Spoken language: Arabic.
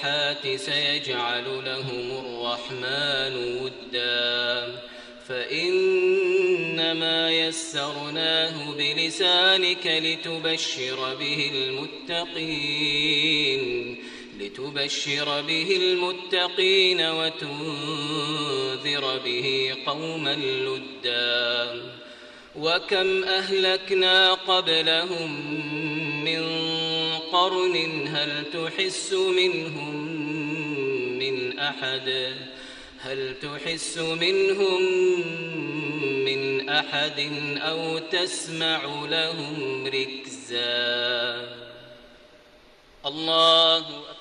الصالحات سيجعل لهم الرحمن ودا. فإنما يسرناه بلسانك لتبشر به المتقين لتبشر به المتقين وتنذر به قوما لدا. وكم أهلكنا قبلهم قرن هل تحس منهم من أحد؟ هل تحس منهم من أحد أو تسمع لهم ركزا؟ الله أكبر.